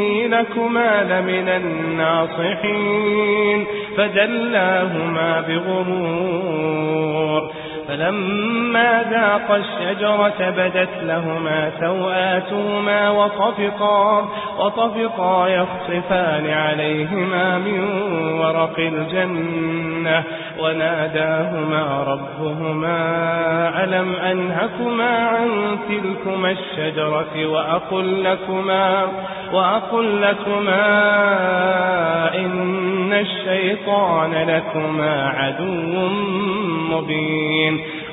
إني لكما لمن الناصحين فدلاهما بغرور فلما ذاق الشجرة بدت لهما سوآتهما وطفقا, وطفقا يخصفان عليهما من ورق الجنة وناداهما ربهما ألم أنهكما عن تلكما الشجرة وأقل لكما, وأقل لكما إن الشيطان لكما عدو مبين.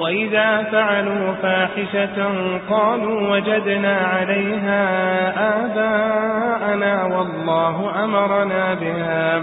وإذا فعلوا فاحشة قالوا وجدنا عليها آباءنا والله أمرنا بها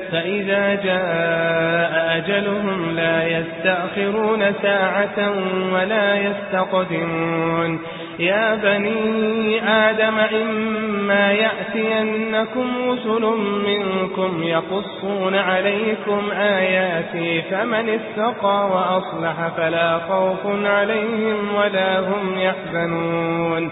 فإذا جاء أجلهم لا يستأخرون ساعة ولا يستقدمون. يا بني آدم إما يأتينكم رسل منكم يقصون عليكم آياتي فمن استقى وأصلح فلا خوف عليهم ولا هم يحزنون.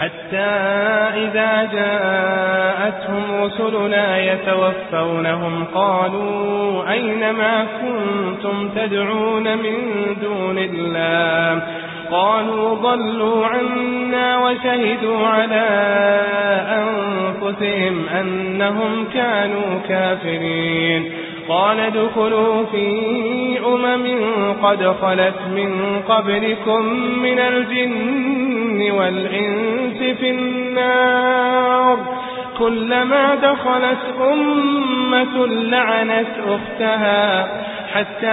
حتى إذا جاءتهم رسلنا يتوفونهم قالوا أين ما كنتم تدعون من دون الله؟ قالوا ضلوا عنا وشهدوا على أنفسهم أنهم كانوا كافرين. قال ادخلوا في أمم قد خلت من قبلكم من الجن والإنس في النار. كلما دخلت أمة لعنت أختها حتى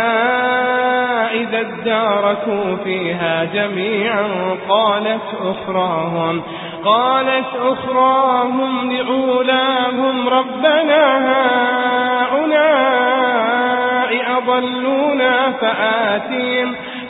إذا اداركوا فيها جميعا قالت أخراهم قالت أخراهم لأولاهم ربنا هؤلاء أضلونا فآتهم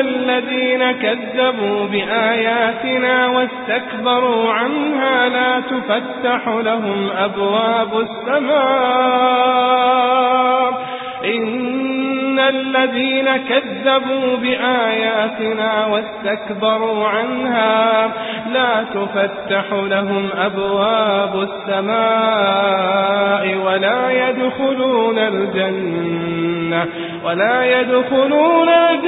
الذين كذبوا بآياتنا واستكبروا عنها لا تفتح لهم أبواب السماء. إن الذين كذبوا بآياتنا واستكبروا عنها لا تفتح لهم أبواب السماء ولا يدخلون الجنة ولا يدخلون الجنة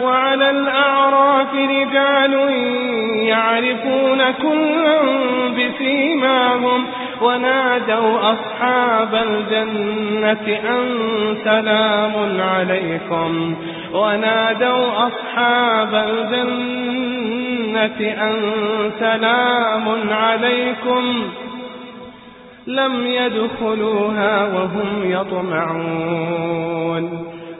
وعلى الأعراف رجال يعرفون كلا بسيماهم ونادوا أصحاب الجنة أن سلام عليكم ونادوا أصحاب الجنة أن سلام عليكم لم يدخلوها وهم يطمعون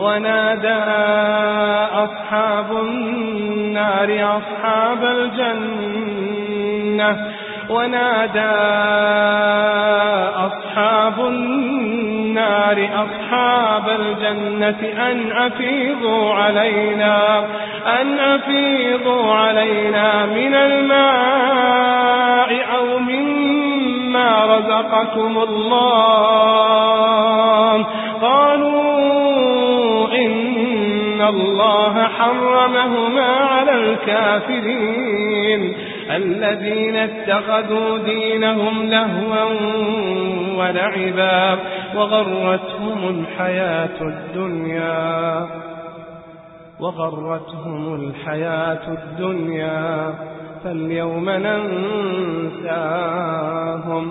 ونادى أصحاب النار أصحاب الجنة. ونادى أصحاب النار أصحاب الجنة أن أفيضوا علينا أن أفيضوا علينا من الماء رزقكم الله. الله حرمهما على الكافرين الذين اتخذوا دينهم لهوا ولعبا وغرتهم الحياة الدنيا وغرتهم الحياة الدنيا فاليوم ننساهم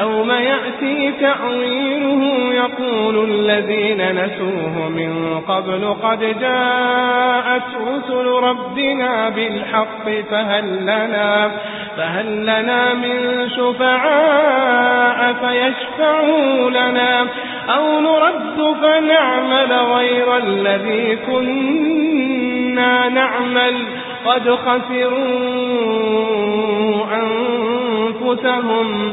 يوم يأتي تأويله يقول الذين نسوه من قبل قد جاءت رسل ربنا بالحق فهل لنا, فهل لنا من شفعاء فيشفعوا لنا أو نرد فنعمل غير الذي كنا نعمل قد خسروا أنفسهم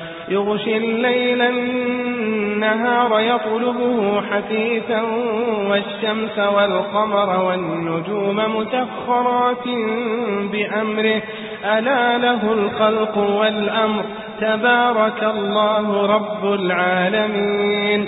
يغشي الليل النهار يطلبه حثيثا والشمس والقمر والنجوم مسخرات بأمره. ألا له الخلق والأمر. تبارك الله رب العالمين.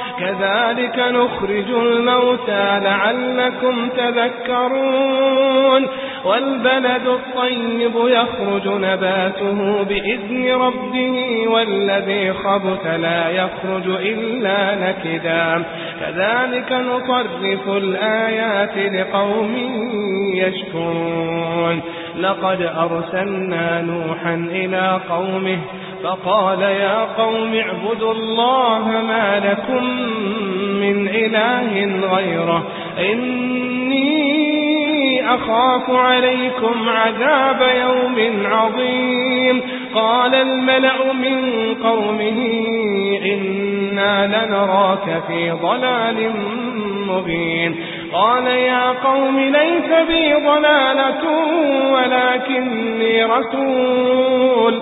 كذلك نخرج الموتى لعلكم تذكرون. والبلد الطيب يخرج نباته بإذن ربه والذي خبت لا يخرج إلا نكدا. كذلك نصرف الآيات لقوم يشكرون. لقد أرسلنا نوحا إلى قومه فقال يا قوم اعبدوا الله ما لكم من إله غيره. إني أخاف عليكم عذاب يوم عظيم. قال الملأ من قومه إنا لنراك في ضلال مبين. قال يا قوم ليس بي ضلالة ولكني رسول.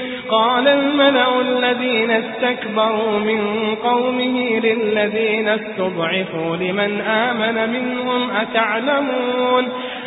قال الملأ الذين استكبروا من قومه للذين استضعفوا لمن آمن منهم أتعلمون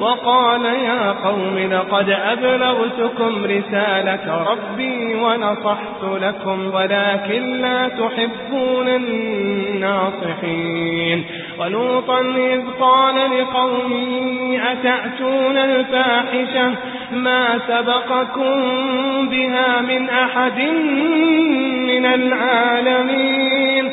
وقال يا قوم لقد أبلغتكم رسالة ربي ونصحت لكم ولكن لا تحبون الناصحين. ولوطا إذ قال لقومه أتأتون الفاحشة ما سبقكم بها من أحد من العالمين؟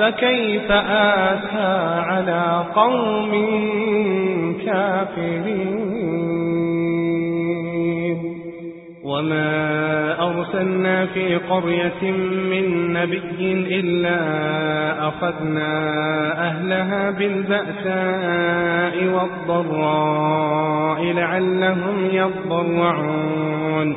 فكيف آسى على قوم كافرين؟ وما أرسلنا في قرية من نبي إلا أخذنا أهلها بالبأساء والضراء لعلهم يضرعون.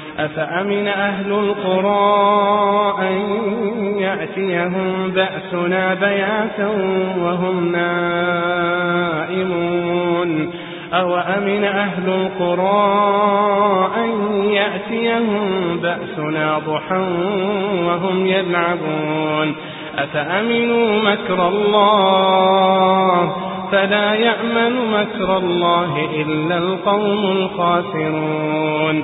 أفأمن أهل القرى أن يأتيهم بأسنا بياتا وهم نائمون؟ أو أمن أهل القرى أن يأتيهم بأسنا ضحا وهم يلعبون؟ أفأمنوا مكر الله؟ فلا يأمن مكر الله إلا القوم الخاسرون.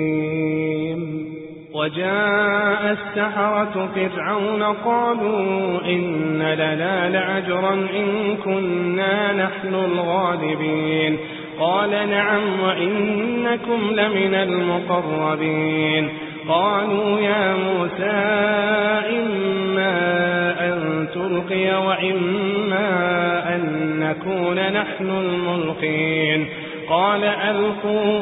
وجاء السحرة فرعون قالوا إن لنا لعجرا إن كنا نحن الغالبين. قال نعم وإنكم لمن المقربين. قالوا يا موسى إما أن تلقي وإما أن نكون نحن الملقين. قال ألقوا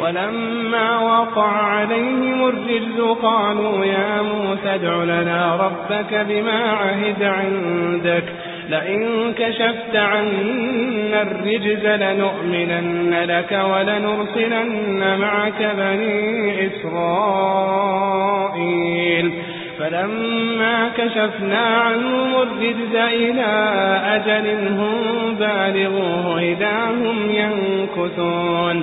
ولما وقع عليهم الرجز قالوا يا موسى ادع لنا ربك بما عهد عندك. لئن كشفت عنا الرجز لنؤمنن لك ولنرسلن معك بني إسرائيل. فلما كشفنا عنهم الرجز إلى أجل هم بالغوه إذا هم ينكثون.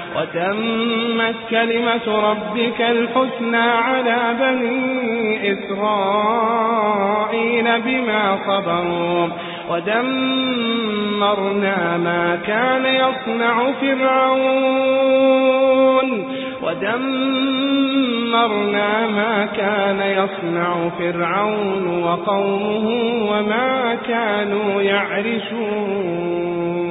وتمت كلمة ربك الحسنى على بني إسرائيل بما صبروا ودمرنا ما كان يصنع فرعون ودمرنا ما كان يصنع فرعون وقومه وما كانوا يعرشون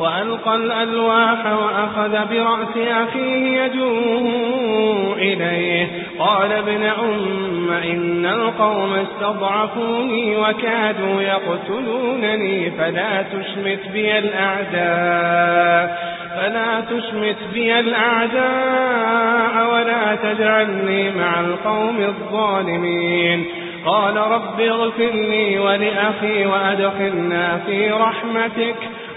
وألقى الألواح وأخذ برأس أخيه يجوه إليه. قال ابن أم إن القوم استضعفوني وكادوا يقتلونني فلا تشمت بي الأعداء فلا تشمت بي الأعداء ولا تجعلني مع القوم الظالمين. قال رب اغفر لي ولأخي وأدخلنا في رحمتك.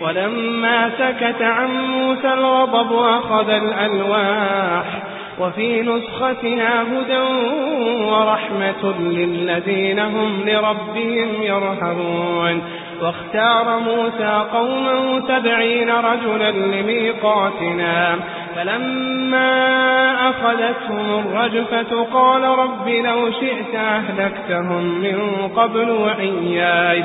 ولما سكت عن موسى الغضب أخذ الألواح وفي نسختها هدى ورحمة للذين هم لربهم يرهبون. واختار موسى قوما سبعين رجلا لميقاتنا فلما أخذتهم الرجفة قال رب لو شئت أهلكتهم من قبل وإياي.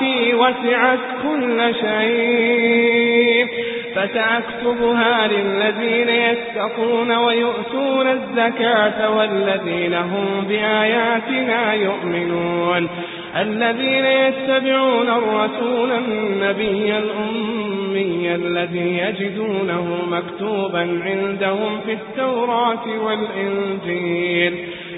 ورحمتي وسعت كل شيء فسأكتبها للذين يتقون ويؤتون الزكاة والذين هم بآياتنا يؤمنون. الذين يتبعون الرسول النبي الأمي الذي يجدونه مكتوبا عندهم في التوراة والإنجيل.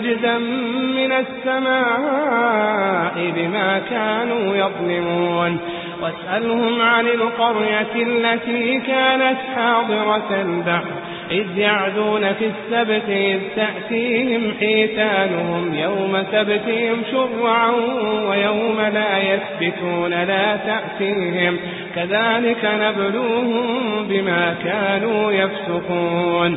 رجزا من السماء بما كانوا يظلمون. واسألهم عن القرية التي كانت حاضرة البحر. إذ يعدون في السبت إذ تأتيهم حيتانهم. يوم سبتهم شرعا ويوم لا يسبتون لا تأتيهم. كذلك نبلوهم بما كانوا يفسقون.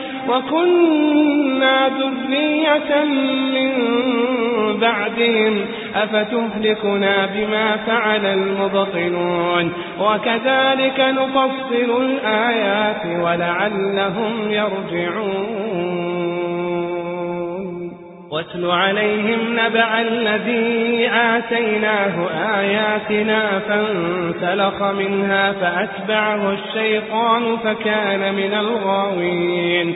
وكنا ذرية من بعدهم أفتهلكنا بما فعل المبطلون؟ وكذلك نفصل الآيات ولعلهم يرجعون. واتل عليهم نبع الذي آتيناه آياتنا فانسلخ منها فأتبعه الشيطان فكان من الغاوين.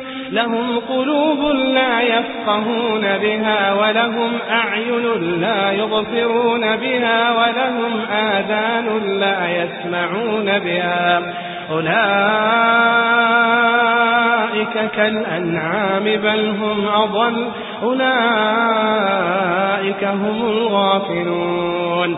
لهم قلوب لا يفقهون بها ولهم أعين لا يبصرون بها ولهم آذان لا يسمعون بها. أولئك كالأنعام بل هم أضل. أولئك هم الغافلون.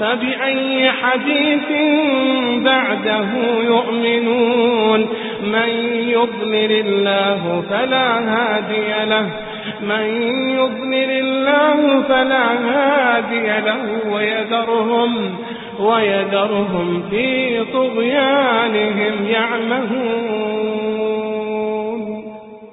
فبأي حديث بعده يؤمنون؟ من يضلل الله فلا هادي له. من يضلل الله فلا هادي له. ويذرهم ويذرهم في طغيانهم يعمهون.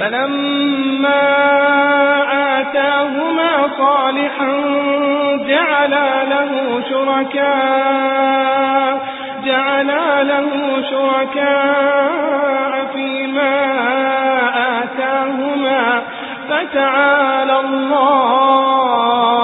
فلما آتاهما صالحا جعلا له شركاء جعلا له شركاء فيما آتاهما فتعالى الله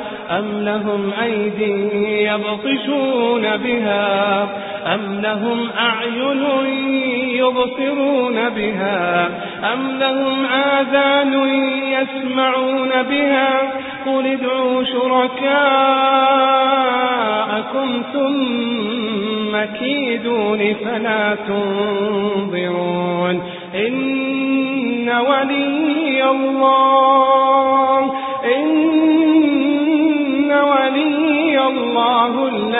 أم لهم أيدي يبطشون بها أم لهم أعين يبصرون بها أم لهم آذان يسمعون بها قل ادعوا شركاءكم ثم كيدون فلا تنظرون إن ولي الله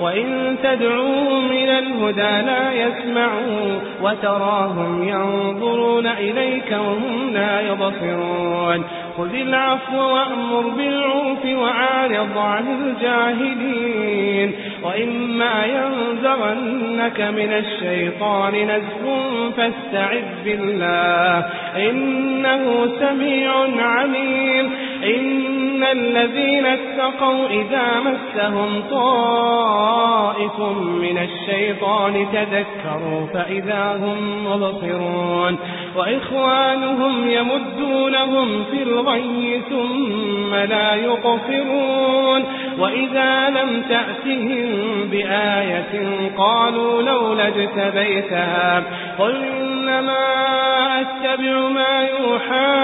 وإن تدعوهم إلى الهدى لا يسمعوا وتراهم ينظرون إليك وهم لا يبصرون خذ العفو وأمر بالعوف وعارض عن الجاهلين وإما ينزغنك من الشيطان نزغ فاستعذ بالله إنه سميع عليم إن الذين اتقوا إذا مسهم طائف من الشيطان تذكروا فإذا هم مبصرون وإخوانهم يمدونهم في الغي ثم لا يقصرون وإذا لم تأتهم بآية قالوا لولا اجتبيتها قل إنما أتبع ما يوحى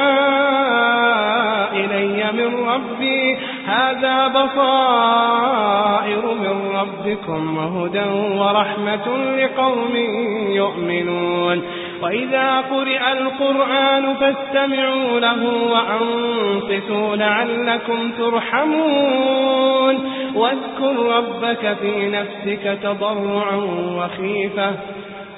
إلي من ربي. هذا بصائر من ربكم وهدى ورحمة لقوم يؤمنون. وإذا قرئ القرآن فاستمعوا له وأنصتوا لعلكم ترحمون. واذكر ربك في نفسك تضرعا وخيفة.